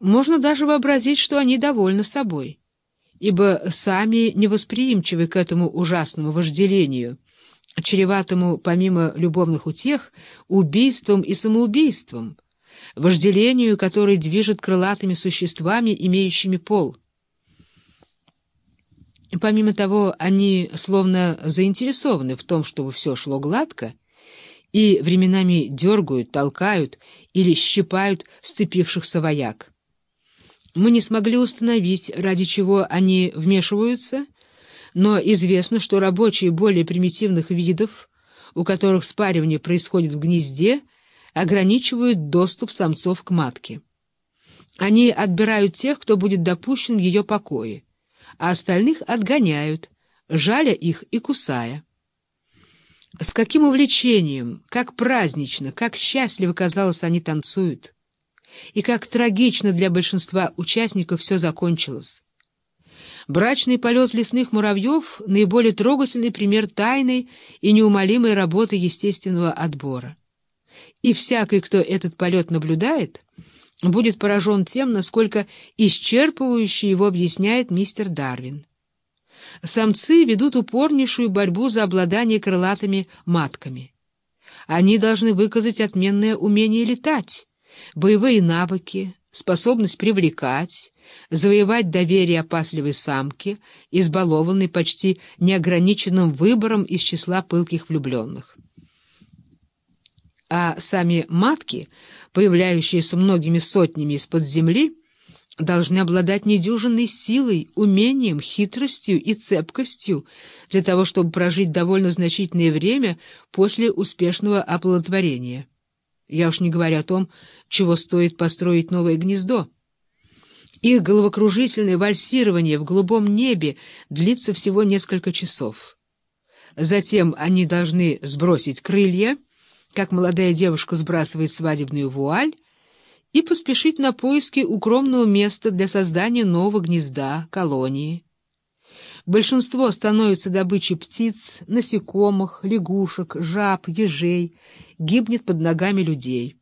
Можно даже вообразить, что они довольны собой, ибо сами невосприимчивы к этому ужасному вожделению, чреватому, помимо любовных утех, убийством и самоубийством, вожделению, которое движет крылатыми существами, имеющими пол. Помимо того, они словно заинтересованы в том, чтобы все шло гладко, и временами дергают, толкают или щипают сцепившихся вояк. Мы не смогли установить, ради чего они вмешиваются, но известно, что рабочие более примитивных видов, у которых спаривание происходит в гнезде, ограничивают доступ самцов к матке. Они отбирают тех, кто будет допущен в ее покое, а остальных отгоняют, жаля их и кусая. С каким увлечением, как празднично, как счастливо, казалось, они танцуют и как трагично для большинства участников все закончилось. Брачный полет лесных муравьев — наиболее трогательный пример тайной и неумолимой работы естественного отбора. И всякий, кто этот полет наблюдает, будет поражен тем, насколько исчерпывающе его объясняет мистер Дарвин. Самцы ведут упорнейшую борьбу за обладание крылатыми матками. Они должны выказать отменное умение летать, боевые навыки, способность привлекать, завоевать доверие опасливой самки, избалованной почти неограниченным выбором из числа пылких влюбленных. А сами матки, появляющиеся многими сотнями из-под земли, должны обладать недюжинной силой, умением, хитростью и цепкостью для того, чтобы прожить довольно значительное время после успешного оплодотворения. Я уж не говорю о том, чего стоит построить новое гнездо. Их головокружительное вальсирование в голубом небе длится всего несколько часов. Затем они должны сбросить крылья, как молодая девушка сбрасывает свадебную вуаль, и поспешить на поиски укромного места для создания нового гнезда, колонии. Большинство становится добычей птиц, насекомых, лягушек, жаб, ежей, гибнет под ногами людей.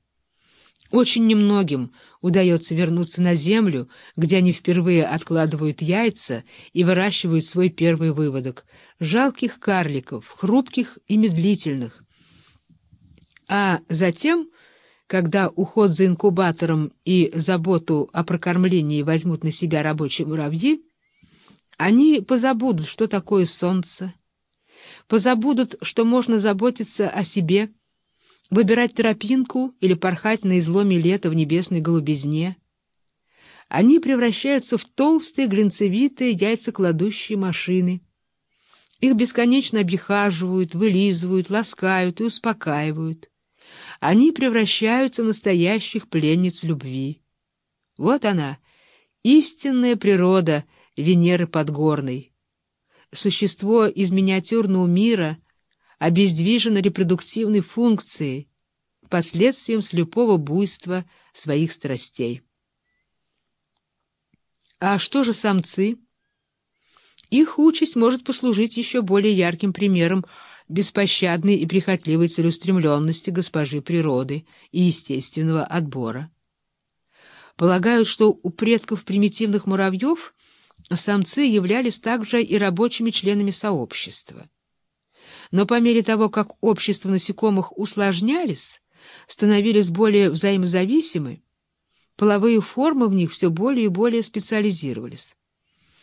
Очень немногим удается вернуться на землю, где они впервые откладывают яйца и выращивают свой первый выводок — жалких карликов, хрупких и медлительных. А затем, когда уход за инкубатором и заботу о прокормлении возьмут на себя рабочие муравьи, они позабудут, что такое солнце, позабудут, что можно заботиться о себе, выбирать тропинку или порхать на изломе лета в небесной голубизне. Они превращаются в толстые глинцевитые яйцекладущие машины. Их бесконечно обихаживают, вылизывают, ласкают и успокаивают. Они превращаются в настоящих пленниц любви. Вот она, истинная природа — Венеры Подгорной. Существо из миниатюрного мира обездвижено репродуктивной функцией, последствием слепого буйства своих страстей. А что же самцы? Их участь может послужить еще более ярким примером беспощадной и прихотливой целеустремленности госпожи природы и естественного отбора. Полагают, что у предков примитивных муравьев самцы являлись также и рабочими членами сообщества. Но по мере того, как общества насекомых усложнялись, становились более взаимозависимы, половые формы в них все более и более специализировались.